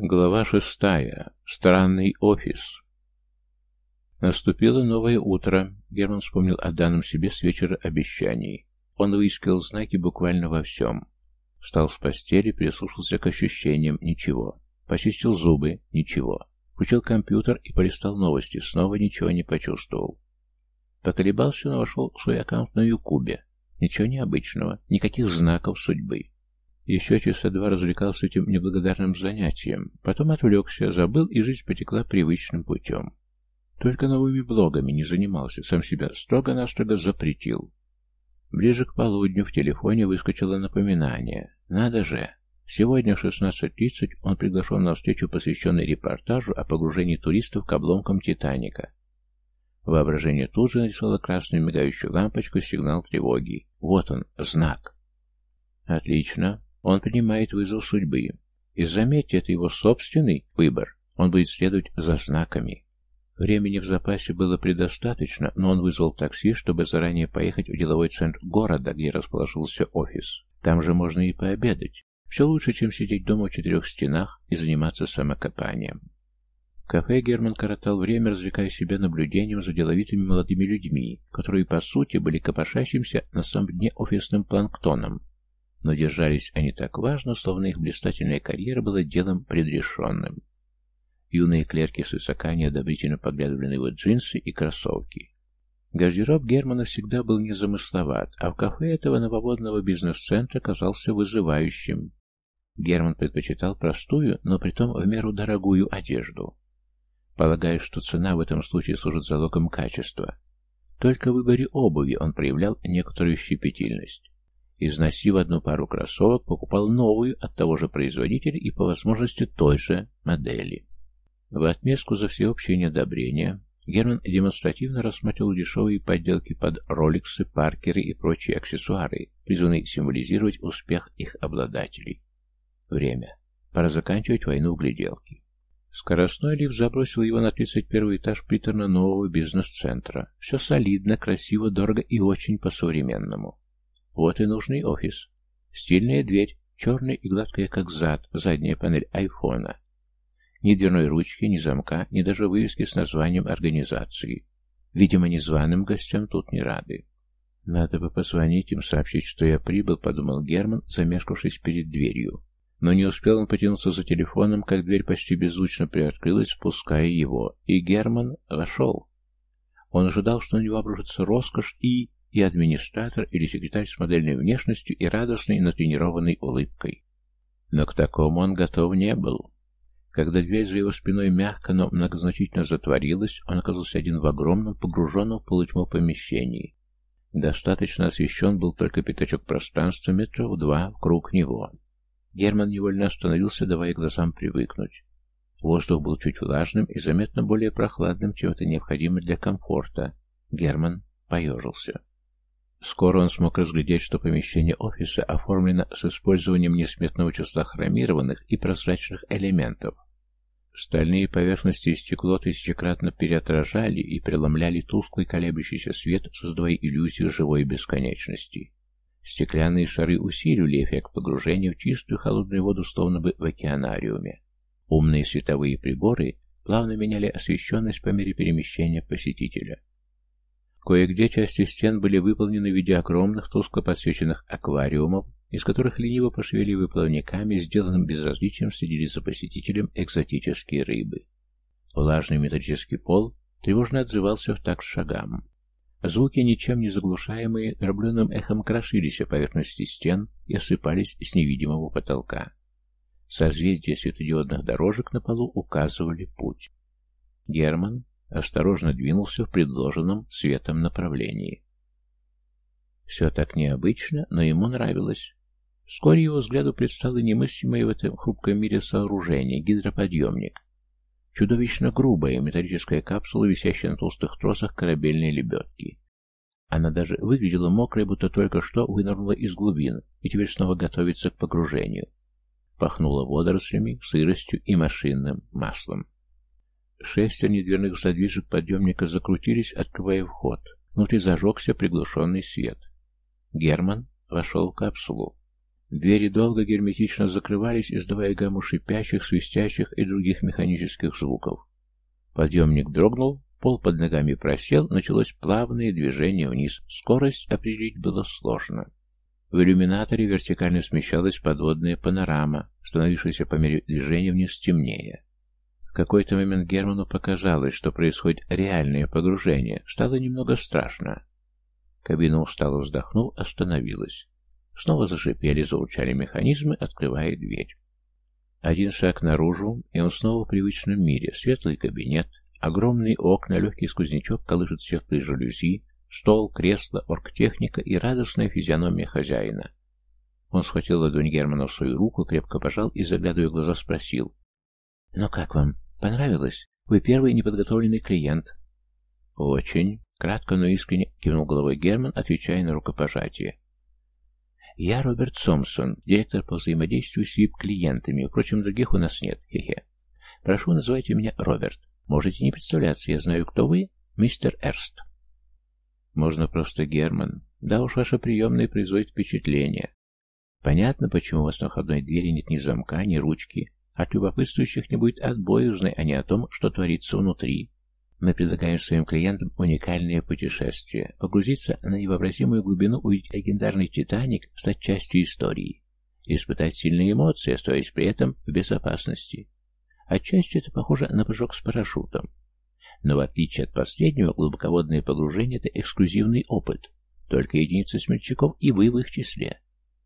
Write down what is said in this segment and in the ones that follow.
Глава шестая. Странный офис. Наступило новое утро. Герман вспомнил о данном себе с вечера обещаний. Он выискивал знаки буквально во всем. Встал с постели, прислушался к ощущениям. Ничего. Почистил зубы. Ничего. Включил компьютер и полистал новости. Снова ничего не почувствовал. Поколебался, но вошел в свой аккаунт на Юкубе. Ничего необычного. Никаких знаков судьбы. Еще часа два развлекался этим неблагодарным занятием. Потом отвлекся, забыл, и жизнь потекла привычным путем. Только новыми блогами не занимался, сам себя строго-настрого запретил. Ближе к полудню в телефоне выскочило напоминание. Надо же! Сегодня в 16.30 он приглашен на встречу, посвященную репортажу о погружении туристов к обломкам Титаника. Воображение тут же нарисовало красную мигающую лампочку сигнал тревоги. Вот он, знак. Отлично. Он принимает вызов судьбы. И заметьте, это его собственный выбор. Он будет следовать за знаками. Времени в запасе было предостаточно, но он вызвал такси, чтобы заранее поехать в деловой центр города, где расположился офис. Там же можно и пообедать. Все лучше, чем сидеть дома в четырех стенах и заниматься самокопанием. В кафе Герман коротал время, развлекая себя наблюдением за деловитыми молодыми людьми, которые, по сути, были копошащимся на самом дне офисным планктоном, но держались они так важно, словно их блистательная карьера была делом предрешенным. Юные клерки с высока неодобрительно поглядывали на его джинсы и кроссовки. Гардероб Германа всегда был незамысловат, а в кафе этого нововодного бизнес-центра казался вызывающим. Герман предпочитал простую, но притом в меру дорогую одежду. Полагая, что цена в этом случае служит залогом качества. Только в выборе обуви он проявлял некоторую щепетильность. Износив одну пару кроссовок, покупал новую от того же производителя и по возможности той же модели. В отместку за всеобщее неодобрение Герман демонстративно рассматривал дешевые подделки под роликсы, паркеры и прочие аксессуары, призванные символизировать успех их обладателей. Время. Пора заканчивать войну в гляделки. Скоростной лифт забросил его на 31 этаж приторно-нового бизнес-центра. Все солидно, красиво, дорого и очень по-современному. Вот и нужный офис. Стильная дверь, черная и гладкая, как зад, задняя панель айфона. Ни дверной ручки, ни замка, ни даже вывески с названием организации. Видимо, незваным гостям тут не рады. «Надо бы позвонить им, сообщить, что я прибыл», — подумал Герман, замешкавшись перед дверью. Но не успел он потянуться за телефоном, как дверь почти беззвучно приоткрылась, впуская его, и Герман вошел. Он ожидал, что на него обрушится роскошь и и администратор или секретарь с модельной внешностью и радостной натренированной улыбкой. Но к такому он готов не был. Когда дверь за его спиной мягко, но многозначительно затворилась, он оказался один в огромном, погруженном в полутьму помещении. Достаточно освещен был только пятачок пространства метров два вкруг него. Герман невольно остановился, давая глазам привыкнуть. Воздух был чуть влажным и заметно более прохладным, чем это необходимо для комфорта. Герман поежился. Скоро он смог разглядеть, что помещение офиса оформлено с использованием несметного числа хромированных и прозрачных элементов. Стальные поверхности и стекло тысячекратно переотражали и преломляли тусклый колеблющийся свет, создавая иллюзию живой бесконечности. Стеклянные шары усиливали эффект погружения в чистую холодную воду, словно бы в океанариуме. Умные световые приборы плавно меняли освещенность по мере перемещения посетителя. Кое-где части стен были выполнены в виде огромных, тускло подсвеченных аквариумов, из которых лениво пошевеливая плавниками, сделанным безразличием, следили за посетителем экзотические рыбы. Влажный металлический пол тревожно отзывался в такт шагам. Звуки, ничем не заглушаемые, дробленым эхом крошились о поверхности стен и осыпались с невидимого потолка. Созвездия светодиодных дорожек на полу указывали путь. Герман осторожно двинулся в предложенном светом направлении. Все так необычно, но ему нравилось. Вскоре его взгляду предстало немыслимое в этом хрупком мире сооружение — гидроподъемник. Чудовищно грубая металлическая капсула, висящая на толстых тросах корабельной лебедки. Она даже выглядела мокрой, будто только что вынырнула из глубин и теперь снова готовится к погружению. Пахнуло водорослями, сыростью и машинным маслом. Шестерни дверных задвижек подъемника закрутились, открывая вход. Внутри зажегся приглушенный свет. Герман вошел в капсулу. Двери долго герметично закрывались, издавая гамму шипящих, свистящих и других механических звуков. Подъемник дрогнул, пол под ногами просел, началось плавное движение вниз. Скорость определить было сложно. В иллюминаторе вертикально смещалась подводная панорама, становившаяся по мере движения вниз темнее. Какой-то момент Герману показалось, что происходит реальное погружение. Стало немного страшно. Кабина устало вздохнув, остановилась. Снова зашипели, заурчали механизмы, открывая дверь. Один шаг наружу, и он снова в привычном мире. Светлый кабинет, огромные окна, легкий сквознячок колышет светлые жалюзи, стол, кресло, оргтехника и радостная физиономия хозяина. Он схватил ладонь Германа в свою руку, крепко пожал и, заглядывая в глаза, спросил. «Ну как вам? Понравилось? Вы первый неподготовленный клиент». «Очень», — кратко, но искренне кивнул головой Герман, отвечая на рукопожатие. «Я Роберт Сомсон, директор по взаимодействию с VIP-клиентами. Впрочем, других у нас нет. Хе-хе. Прошу, называйте меня Роберт. Можете не представляться, я знаю, кто вы. Мистер Эрст». «Можно просто Герман. Да уж, ваша приемная производит впечатление. Понятно, почему у вас на входной двери нет ни замка, ни ручки. От любопытствующих не будет отбоя, узнай они о том, что творится внутри. Мы предлагаем своим клиентам уникальное путешествие, погрузиться на невообразимую глубину, увидеть легендарный «Титаник», стать частью истории, испытать сильные эмоции, оставаясь при этом в безопасности. Отчасти это похоже на прыжок с парашютом. Но в отличие от последнего, глубоководное погружение – это эксклюзивный опыт. Только единицы смельчаков и вы в их числе.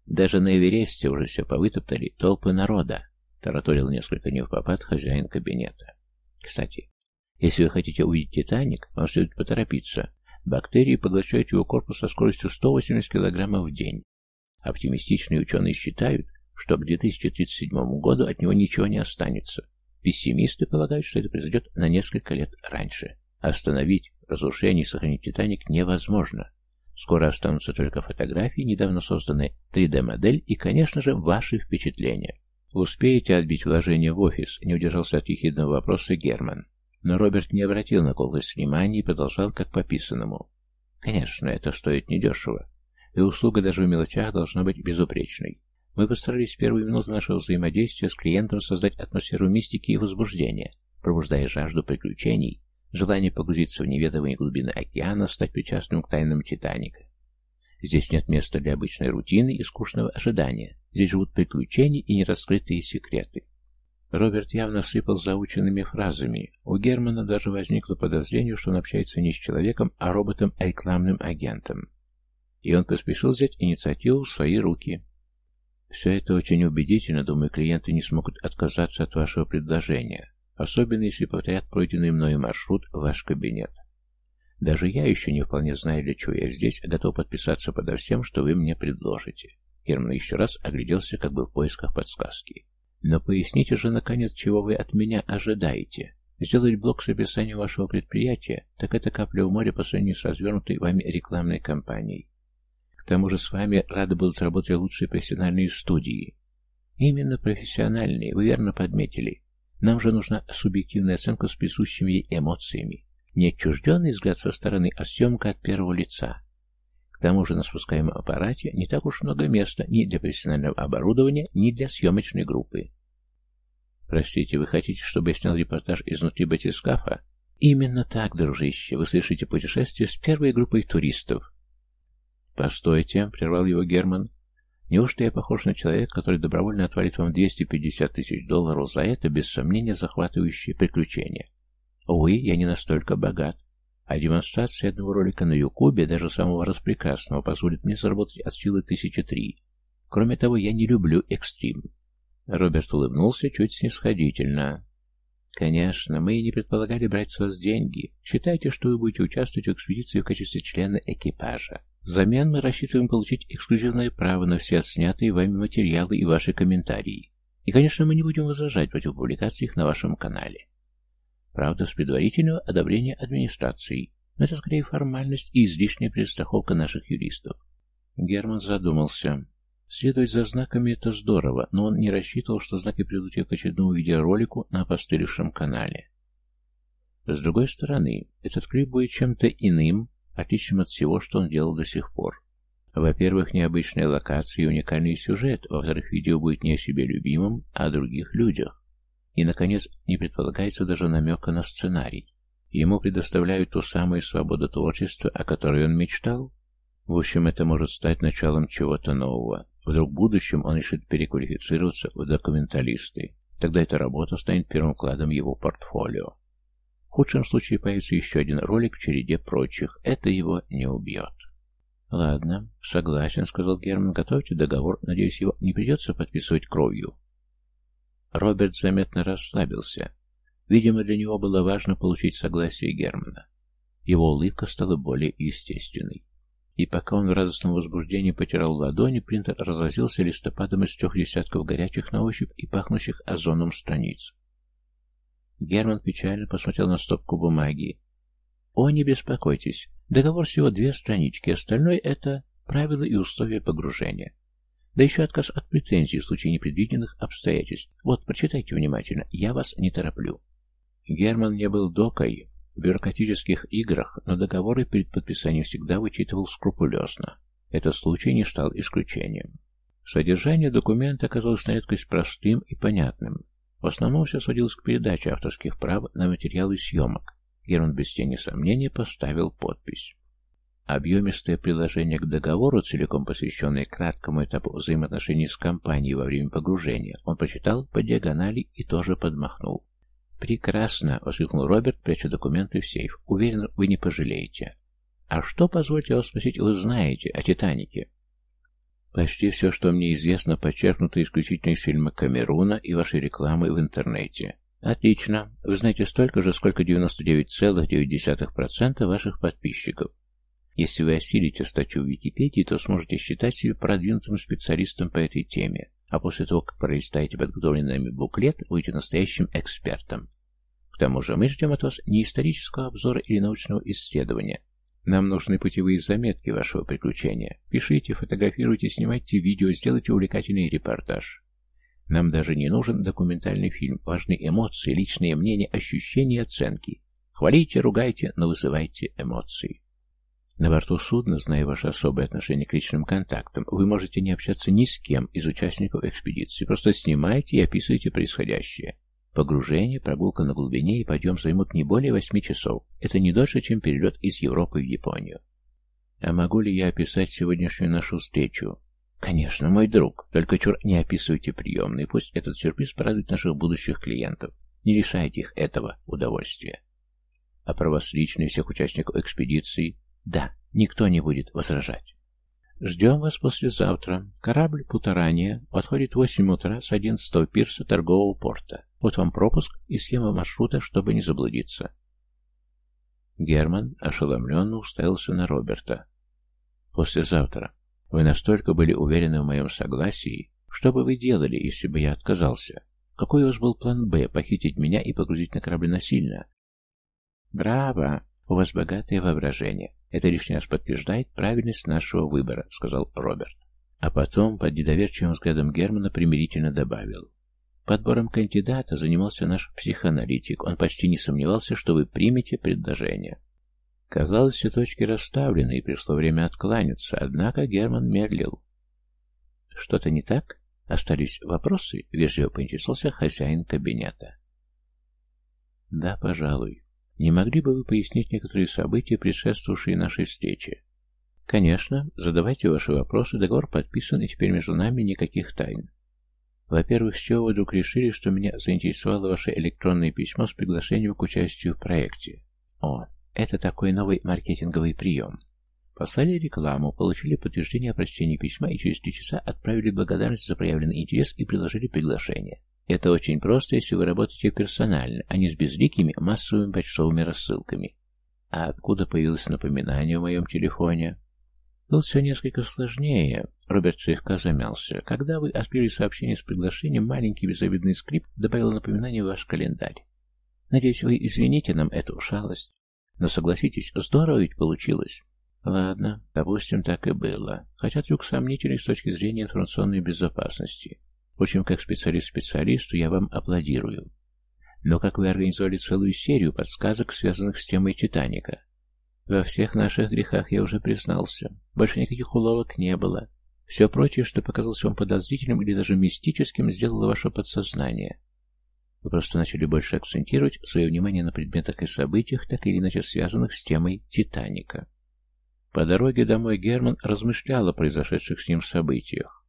Даже на Эвересте уже все повытоптали толпы народа, тараторил несколько не в попад хозяин кабинета. Кстати, если вы хотите увидеть Титаник, вам следует поторопиться. Бактерии поглощают его корпус со скоростью 180 кг в день. Оптимистичные ученые считают, что к 2037 году от него ничего не останется. Пессимисты полагают, что это произойдет на несколько лет раньше. Остановить разрушение и сохранить Титаник невозможно. Скоро останутся только фотографии, недавно созданная 3D-модель и, конечно же, ваши впечатления. Успеете отбить вложение в офис, не удержался от ехидного вопроса Герман. Но Роберт не обратил на колкость внимания и продолжал как пописанному. Конечно, это стоит недешево. И услуга даже в мелочах должна быть безупречной. Мы постарались в первые минуты нашего взаимодействия с клиентом создать атмосферу мистики и возбуждения, пробуждая жажду приключений, желание погрузиться в неведомые глубины океана, стать причастным к тайнам Титаника. Здесь нет места для обычной рутины и скучного ожидания. Здесь живут приключения и нераскрытые секреты. Роберт явно сыпал заученными фразами. У Германа даже возникло подозрение, что он общается не с человеком, а роботом, а агентом. И он поспешил взять инициативу в свои руки. Все это очень убедительно, думаю, клиенты не смогут отказаться от вашего предложения, особенно если повторят пройденный мною маршрут в ваш кабинет. Даже я еще не вполне знаю, для чего я здесь, готов подписаться подо всем, что вы мне предложите. Герман еще раз огляделся, как бы в поисках подсказки. Но поясните же, наконец, чего вы от меня ожидаете. Сделать блок с описанием вашего предприятия, так это капля в море по сравнению с развернутой вами рекламной кампанией. К тому же с вами рады будут работать лучшие профессиональные студии. Именно профессиональные, вы верно подметили. Нам же нужна субъективная оценка с присущими ей эмоциями. Не отчужденный взгляд со стороны, а съемка от первого лица. К тому же на спускаемом аппарате не так уж много места ни для профессионального оборудования, ни для съемочной группы. Простите, вы хотите, чтобы я снял репортаж изнутри батискафа? Именно так, дружище, вы слышите путешествие с первой группой туристов. Постойте, прервал его Герман. Неужто я похож на человека, который добровольно отвалит вам 250 тысяч долларов за это, без сомнения, захватывающее приключение? Увы, я не настолько богат. А демонстрация одного ролика на Ютубе, даже самого распрекрасного, позволит мне заработать от силы тысячи три. Кроме того, я не люблю экстрим. Роберт улыбнулся чуть снисходительно. «Конечно, мы и не предполагали брать с вас деньги. Считайте, что вы будете участвовать в экспедиции в качестве члена экипажа. Взамен мы рассчитываем получить эксклюзивное право на все отснятые вами материалы и ваши комментарии. И, конечно, мы не будем возражать против публикации их на вашем канале. Правда, с предварительного одобрения администрации. Но это скорее формальность и излишняя перестраховка наших юристов. Герман задумался. Следовать за знаками это здорово, но он не рассчитывал, что знаки приведут к очередному видеоролику на опостылевшем канале. С другой стороны, этот клип будет чем-то иным, отличным от всего, что он делал до сих пор. Во-первых, необычная локация и уникальный сюжет. Во-вторых, видео будет не о себе любимом, а о других людях. И, наконец, не предполагается даже намека на сценарий. Ему предоставляют ту самую свободу творчества, о которой он мечтал. В общем, это может стать началом чего-то нового. Вдруг в будущем он решит переквалифицироваться в документалисты. Тогда эта работа станет первым кладом его портфолио. В худшем случае появится еще один ролик в череде прочих. Это его не убьет. «Ладно, согласен», — сказал Герман. «Готовьте договор. Надеюсь, его не придется подписывать кровью». Роберт заметно расслабился. Видимо, для него было важно получить согласие Германа. Его улыбка стала более естественной. И пока он в радостном возбуждении потирал ладони, принтер разразился листопадом из трех десятков горячих на ощупь и пахнущих озоном страниц. Герман печально посмотрел на стопку бумаги. «О, не беспокойтесь. Договор всего две странички, остальное — это правила и условия погружения. Да еще отказ от претензий в случае непредвиденных обстоятельств. Вот, прочитайте внимательно, я вас не тороплю». Герман не был докой в бюрократических играх, но договоры перед подписанием всегда вычитывал скрупулезно. Этот случай не стал исключением. Содержание документа оказалось на редкость простым и понятным. В основном все сводилось к передаче авторских прав на материалы съемок. Герман без тени сомнения поставил подпись. Объемистое приложение к договору, целиком посвященное краткому этапу взаимоотношений с компанией во время погружения, он прочитал по диагонали и тоже подмахнул. «Прекрасно!» — воскликнул Роберт, пряча документы в сейф. «Уверен, вы не пожалеете». «А что, позвольте вас спросить, вы знаете о «Титанике»?» «Почти все, что мне известно, подчеркнуто исключительно из фильма Камеруна и вашей рекламы в интернете». «Отлично. Вы знаете столько же, сколько 99,9% ваших подписчиков. Если вы осилите статью в Википедии, то сможете считать себя продвинутым специалистом по этой теме а после того, как пролистаете подготовленный нами буклет, будете настоящим экспертом. К тому же мы ждем от вас не исторического обзора или научного исследования. Нам нужны путевые заметки вашего приключения. Пишите, фотографируйте, снимайте видео, сделайте увлекательный репортаж. Нам даже не нужен документальный фильм. Важны эмоции, личные мнения, ощущения и оценки. Хвалите, ругайте, но вызывайте эмоции. На борту судна, зная ваше особое отношение к личным контактам, вы можете не общаться ни с кем из участников экспедиции, просто снимайте и описывайте происходящее. Погружение, прогулка на глубине и подъем займут не более восьми часов. Это не дольше, чем перелет из Европы в Японию. А могу ли я описать сегодняшнюю нашу встречу? Конечно, мой друг. Только чур не описывайте приемный. Пусть этот сюрприз порадует наших будущих клиентов. Не лишайте их этого удовольствия. А про вас лично и всех участников экспедиции да, никто не будет возражать. Ждем вас послезавтра. Корабль Путарания подходит в 8 утра с 11 пирса торгового порта. Вот вам пропуск и схема маршрута, чтобы не заблудиться. Герман ошеломленно уставился на Роберта. «Послезавтра. Вы настолько были уверены в моем согласии. Что бы вы делали, если бы я отказался? Какой у вас был план «Б» — похитить меня и погрузить на корабль насильно?» «Браво! У вас богатое воображение. Это лишний раз подтверждает правильность нашего выбора», — сказал Роберт. А потом, под недоверчивым взглядом Германа, примирительно добавил. Подбором кандидата занимался наш психоаналитик. Он почти не сомневался, что вы примете предложение. Казалось, все точки расставлены, и пришло время откланяться, однако Герман медлил. «Что-то не так? Остались вопросы?» — вежливо поинтересовался хозяин кабинета. «Да, пожалуй. Не могли бы вы пояснить некоторые события, предшествовавшие нашей встрече? Конечно, задавайте ваши вопросы, договор подписан, и теперь между нами никаких тайн. Во-первых, с чего вы вдруг решили, что меня заинтересовало ваше электронное письмо с приглашением к участию в проекте? О, это такой новый маркетинговый прием. Послали рекламу, получили подтверждение о прочтении письма и через три часа отправили благодарность за проявленный интерес и предложили приглашение. Это очень просто, если вы работаете персонально, а не с безликими массовыми почтовыми рассылками. А откуда появилось напоминание в моем телефоне? Тут все несколько сложнее. Роберт слегка замялся. Когда вы открыли сообщение с приглашением, маленький безобидный скрипт добавил напоминание в ваш календарь. Надеюсь, вы извините нам эту шалость. Но согласитесь, здорово ведь получилось. Ладно, допустим, так и было. Хотя трюк сомнительный с точки зрения информационной безопасности. Впрочем, как специалист специалисту я вам аплодирую. Но как вы организовали целую серию подсказок, связанных с темой «Титаника»? Во всех наших грехах я уже признался. Больше никаких уловок не было. Все прочее, что показалось вам подозрительным или даже мистическим, сделало ваше подсознание. Вы просто начали больше акцентировать свое внимание на предметах и событиях, так или иначе связанных с темой «Титаника». По дороге домой Герман размышлял о произошедших с ним событиях.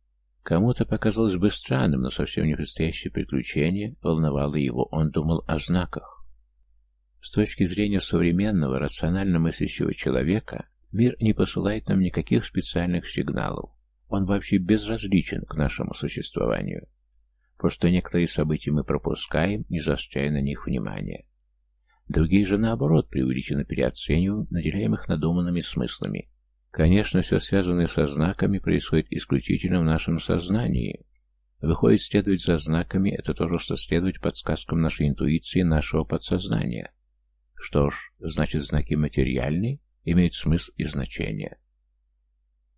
Кому-то показалось бы странным, но совсем не предстоящее приключение волновало его, он думал о знаках. С точки зрения современного, рационально мыслящего человека, мир не посылает нам никаких специальных сигналов. Он вообще безразличен к нашему существованию. Просто некоторые события мы пропускаем, не заостряя на них внимания. Другие же, наоборот, преувеличенно переоцениваем, наделяем их надуманными смыслами. Конечно, все связанное со знаками происходит исключительно в нашем сознании. Выходит, следовать за знаками – это тоже что следовать подсказкам нашей интуиции, нашего подсознания. Что ж, значит, знаки материальные имеют смысл и значение.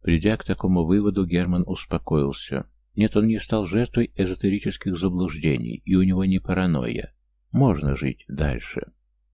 Придя к такому выводу, Герман успокоился. Нет, он не стал жертвой эзотерических заблуждений, и у него не паранойя. Можно жить дальше.